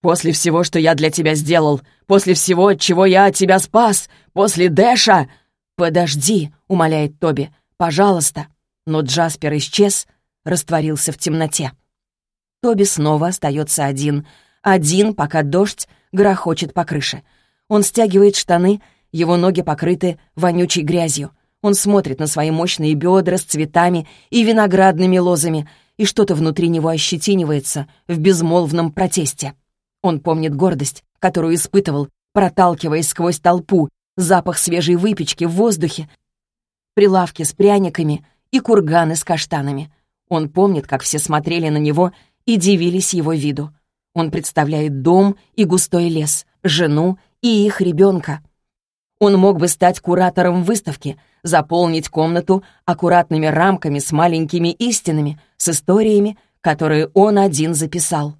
«После всего, что я для тебя сделал, после всего, чего я от тебя спас, после Дэша...» «Подожди», — умоляет Тоби, — «пожалуйста». Но Джаспер исчез, растворился в темноте. Тоби снова остается один. Один, пока дождь грохочет по крыше. Он стягивает штаны, его ноги покрыты вонючей грязью. Он смотрит на свои мощные бедра с цветами и виноградными лозами, и что-то внутри него ощетинивается в безмолвном протесте. Он помнит гордость, которую испытывал, проталкиваясь сквозь толпу, запах свежей выпечки в воздухе, прилавки с пряниками и курганы с каштанами. Он помнит, как все смотрели на него и дивились его виду. Он представляет дом и густой лес, жену и их ребенка. Он мог бы стать куратором выставки, заполнить комнату аккуратными рамками с маленькими истинами, с историями, которые он один записал.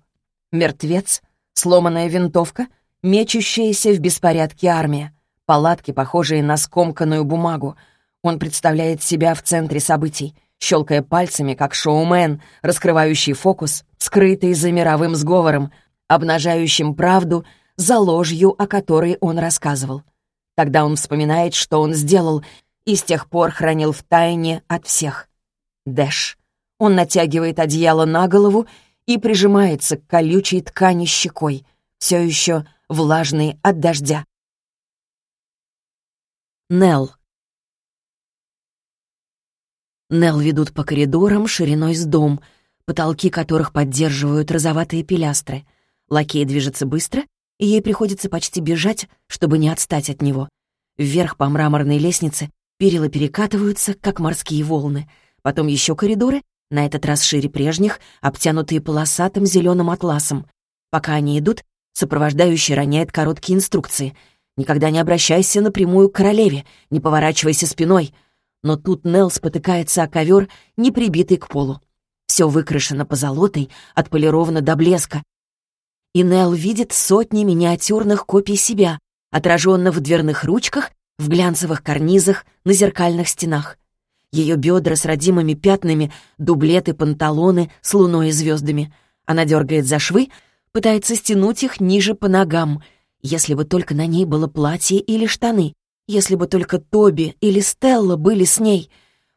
Мертвец, сломанная винтовка, мечущаяся в беспорядке армия, палатки, похожие на скомканную бумагу. Он представляет себя в центре событий, щелкая пальцами, как шоумен, раскрывающий фокус, скрытый за мировым сговором, обнажающим правду за ложью, о которой он рассказывал. Тогда он вспоминает, что он сделал, и с тех пор хранил в тайне от всех. Дэш. Он натягивает одеяло на голову и прижимается к колючей ткани щекой, все еще влажный от дождя. Нелл. Нелл ведут по коридорам шириной с дом, потолки которых поддерживают розоватые пилястры. Лакей движется быстро, и ей приходится почти бежать, чтобы не отстать от него. Вверх по мраморной лестнице перила перекатываются, как морские волны. Потом еще коридоры, на этот раз шире прежних, обтянутые полосатым зеленым атласом. Пока они идут, сопровождающий роняет короткие инструкции. «Никогда не обращайся напрямую к королеве, не поворачивайся спиной», но тут Нелл спотыкается о ковер, не прибитый к полу. Все выкрашено позолотой, отполировано до блеска. И Нелл видит сотни миниатюрных копий себя, отраженных в дверных ручках, в глянцевых карнизах, на зеркальных стенах. Ее бедра с родимыми пятнами, дублеты, панталоны с луной и звездами. Она дергает за швы, пытается стянуть их ниже по ногам. Если бы только на ней было платье или штаны. Если бы только Тоби или Стелла были с ней.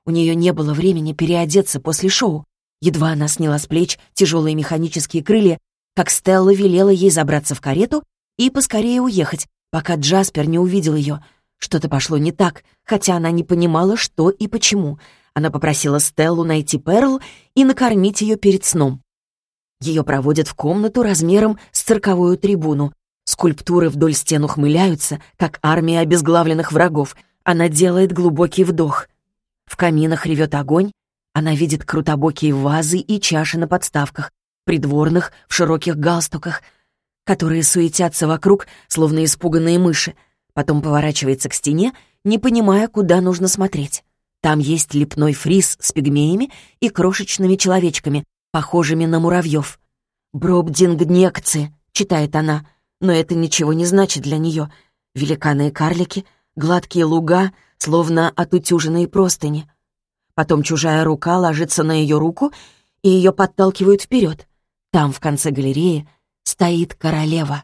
У нее не было времени переодеться после шоу. Едва она сняла с плеч тяжелые механические крылья, как Стелла велела ей забраться в карету и поскорее уехать, пока Джаспер не увидел ее. Что-то пошло не так, хотя она не понимала, что и почему. Она попросила Стеллу найти Перл и накормить ее перед сном. Ее проводят в комнату размером с цирковую трибуну, Скульптуры вдоль стен ухмыляются, как армия обезглавленных врагов. Она делает глубокий вдох. В каминах ревет огонь. Она видит крутобокие вазы и чаши на подставках, придворных в широких галстуках, которые суетятся вокруг, словно испуганные мыши. Потом поворачивается к стене, не понимая, куда нужно смотреть. Там есть лепной фриз с пигмеями и крошечными человечками, похожими на муравьев. «Бробдингнекцы», — читает она, но это ничего не значит для нее. Великаны и карлики, гладкие луга, словно отутюженные простыни. Потом чужая рука ложится на ее руку, и ее подталкивают вперед. Там, в конце галереи, стоит королева.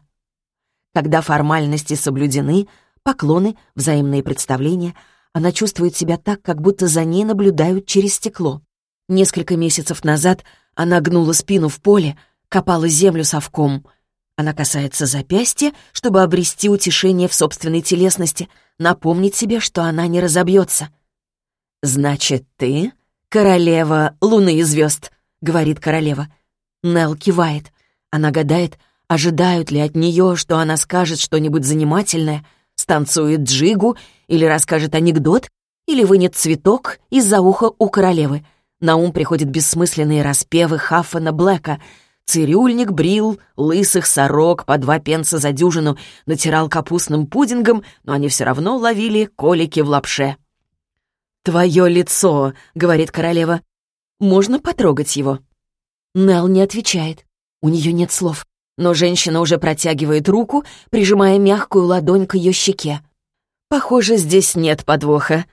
Когда формальности соблюдены, поклоны, взаимные представления, она чувствует себя так, как будто за ней наблюдают через стекло. Несколько месяцев назад она гнула спину в поле, копала землю совком — она касается запястья, чтобы обрести утешение в собственной телесности, напомнить себе, что она не разобьется. «Значит, ты королева луны и звезд», — говорит королева. Нел кивает. Она гадает, ожидают ли от нее, что она скажет что-нибудь занимательное, станцует джигу или расскажет анекдот, или вынет цветок из-за уха у королевы. На ум приходят бессмысленные распевы Хаффана Блэка — Цирюльник брил лысых сорок по два пенса за дюжину, натирал капустным пудингом, но они все равно ловили колики в лапше. «Твое лицо», — говорит королева. «Можно потрогать его?» Нел не отвечает. У нее нет слов, но женщина уже протягивает руку, прижимая мягкую ладонь к ее щеке. «Похоже, здесь нет подвоха».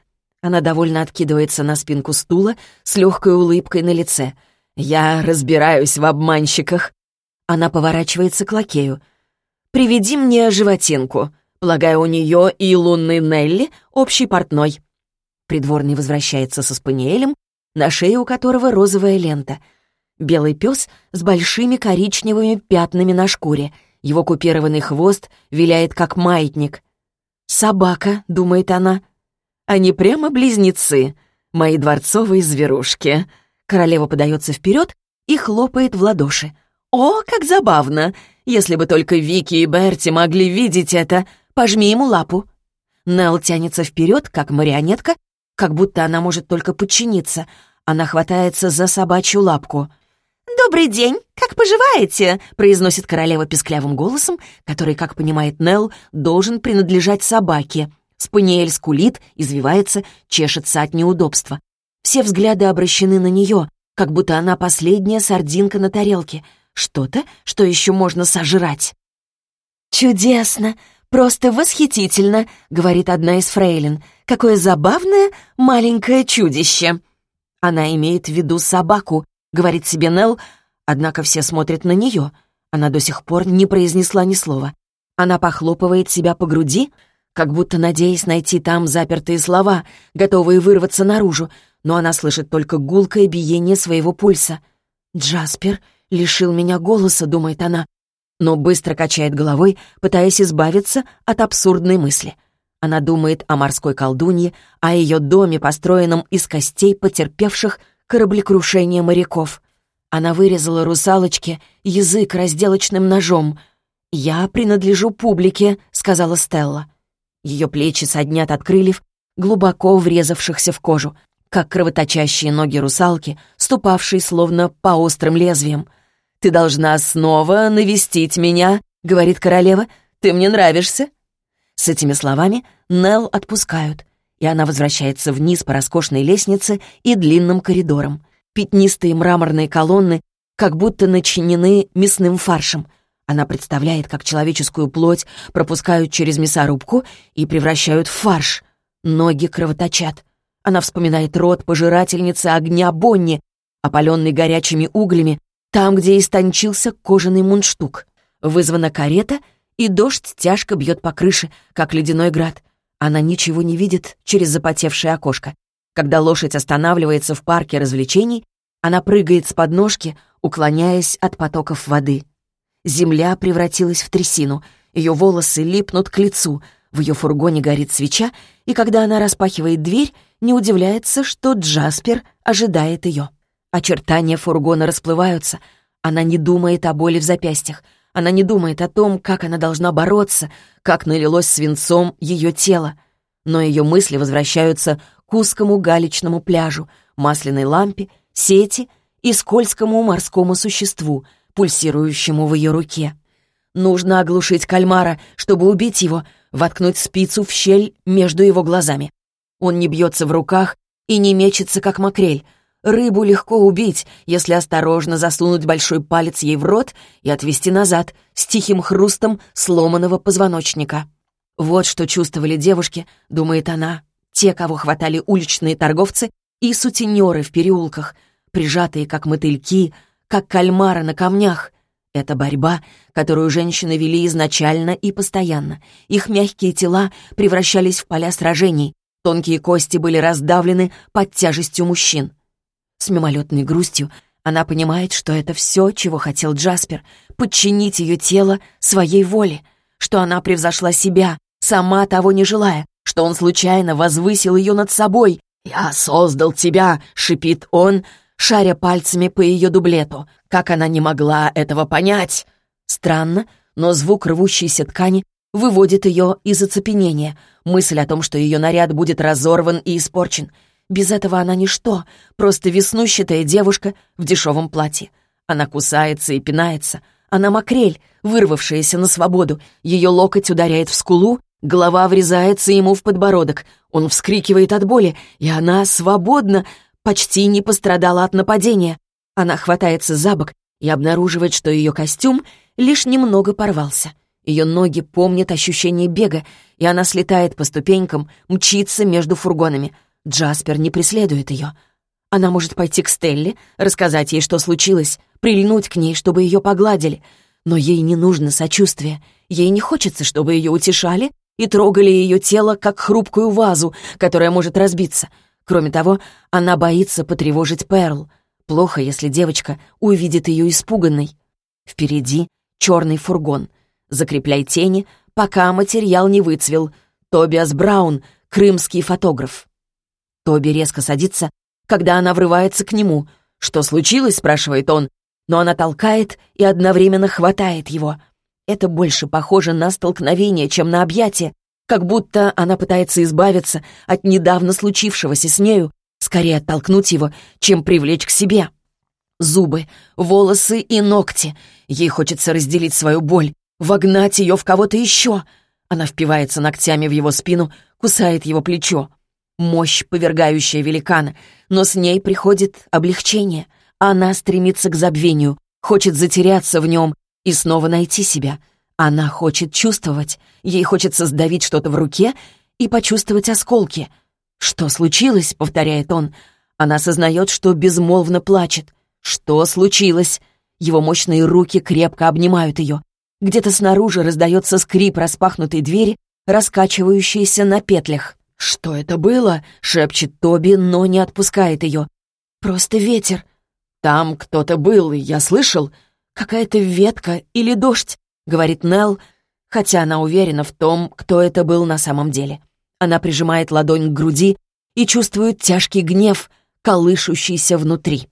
Она довольно откидывается на спинку стула с легкой улыбкой на лице — «Я разбираюсь в обманщиках». Она поворачивается к лакею. «Приведи мне животинку. Полагаю, у нее и лунный Нелли общий портной». Придворный возвращается со спаниелем, на шее у которого розовая лента. Белый пес с большими коричневыми пятнами на шкуре. Его купированный хвост виляет, как маятник. «Собака», — думает она. «Они прямо близнецы, мои дворцовые зверушки». Королева подается вперед и хлопает в ладоши. «О, как забавно! Если бы только Вики и Берти могли видеть это, пожми ему лапу». Нелл тянется вперед, как марионетка, как будто она может только подчиниться. Она хватается за собачью лапку. «Добрый день! Как поживаете?» — произносит королева песклявым голосом, который, как понимает Нелл, должен принадлежать собаке. Спаниель скулит, извивается, чешется от неудобства. Все взгляды обращены на нее, как будто она последняя сардинка на тарелке. Что-то, что еще можно сожрать. «Чудесно! Просто восхитительно!» — говорит одна из фрейлин. «Какое забавное маленькое чудище!» Она имеет в виду собаку, говорит себе Нелл, однако все смотрят на нее. Она до сих пор не произнесла ни слова. Она похлопывает себя по груди, как будто надеясь найти там запертые слова, готовые вырваться наружу, но она слышит только гулкое биение своего пульса. «Джаспер лишил меня голоса», — думает она, но быстро качает головой, пытаясь избавиться от абсурдной мысли. Она думает о морской колдунье, о ее доме, построенном из костей потерпевших кораблекрушение моряков. Она вырезала русалочке язык разделочным ножом. «Я принадлежу публике», — сказала Стелла. Ее плечи соднят от крыльев, глубоко врезавшихся в кожу, как кровоточащие ноги русалки, ступавшие словно по острым лезвиям. «Ты должна снова навестить меня», — говорит королева. «Ты мне нравишься». С этими словами Нелл отпускают и она возвращается вниз по роскошной лестнице и длинным коридорам. Пятнистые мраморные колонны как будто начинены мясным фаршем. Она представляет, как человеческую плоть пропускают через мясорубку и превращают в фарш. Ноги кровоточат. Она вспоминает рот пожирательницы огня Бонни, опаленный горячими углями, там, где истончился кожаный мундштук. Вызвана карета, и дождь тяжко бьет по крыше, как ледяной град. Она ничего не видит через запотевшее окошко. Когда лошадь останавливается в парке развлечений, она прыгает с подножки, уклоняясь от потоков воды. Земля превратилась в трясину, ее волосы липнут к лицу, в ее фургоне горит свеча, и когда она распахивает дверь, не удивляется, что Джаспер ожидает ее. Очертания фургона расплываются, она не думает о боли в запястьях — она не думает о том, как она должна бороться, как налилось свинцом ее тело. Но ее мысли возвращаются к узкому галечному пляжу, масляной лампе, сети и скользкому морскому существу, пульсирующему в ее руке. Нужно оглушить кальмара, чтобы убить его, воткнуть спицу в щель между его глазами. Он не бьется в руках и не мечется, как макрель — Рыбу легко убить, если осторожно засунуть большой палец ей в рот и отвести назад с тихим хрустом сломанного позвоночника. Вот что чувствовали девушки, думает она, те, кого хватали уличные торговцы и сутенеры в переулках, прижатые как мотыльки, как кальмары на камнях. Это борьба, которую женщины вели изначально и постоянно. Их мягкие тела превращались в поля сражений, тонкие кости были раздавлены под тяжестью мужчин. С мимолетной грустью она понимает, что это все, чего хотел Джаспер — подчинить ее тело своей воле, что она превзошла себя, сама того не желая, что он случайно возвысил ее над собой. «Я создал тебя!» — шипит он, шаря пальцами по ее дублету. Как она не могла этого понять? Странно, но звук рвущейся ткани выводит ее из оцепенения. Мысль о том, что ее наряд будет разорван и испорчен — без этого она ничто, просто веснущатая девушка в дешевом платье. Она кусается и пинается. Она макрель, вырвавшаяся на свободу. Ее локоть ударяет в скулу, голова врезается ему в подбородок. Он вскрикивает от боли, и она свободна, почти не пострадала от нападения. Она хватается за бок и обнаруживает, что ее костюм лишь немного порвался. Ее ноги помнят ощущение бега, и она слетает по ступенькам, мчится между фургонами — Джаспер не преследует ее. Она может пойти к Стелле, рассказать ей, что случилось, прильнуть к ней, чтобы ее погладили. Но ей не нужно сочувствие. Ей не хочется, чтобы ее утешали и трогали ее тело, как хрупкую вазу, которая может разбиться. Кроме того, она боится потревожить Перл. Плохо, если девочка увидит ее испуганной. Впереди черный фургон. Закрепляй тени, пока материал не выцвел. Тобиас Браун, крымский фотограф. Тоби резко садится, когда она врывается к нему. «Что случилось?» — спрашивает он. Но она толкает и одновременно хватает его. Это больше похоже на столкновение, чем на объятие, как будто она пытается избавиться от недавно случившегося с нею, скорее оттолкнуть его, чем привлечь к себе. Зубы, волосы и ногти. Ей хочется разделить свою боль, вогнать ее в кого-то еще. Она впивается ногтями в его спину, кусает его плечо. Мощь, повергающая великана, но с ней приходит облегчение. Она стремится к забвению, хочет затеряться в нем и снова найти себя. Она хочет чувствовать, ей хочется сдавить что-то в руке и почувствовать осколки. «Что случилось?» — повторяет он. Она осознает, что безмолвно плачет. «Что случилось?» Его мощные руки крепко обнимают ее. Где-то снаружи раздается скрип распахнутой двери, раскачивающейся на петлях. «Что это было?» — шепчет Тоби, но не отпускает ее. «Просто ветер». «Там кто-то был, я слышал. Какая-то ветка или дождь», — говорит Нелл, хотя она уверена в том, кто это был на самом деле. Она прижимает ладонь к груди и чувствует тяжкий гнев, колышущийся внутри.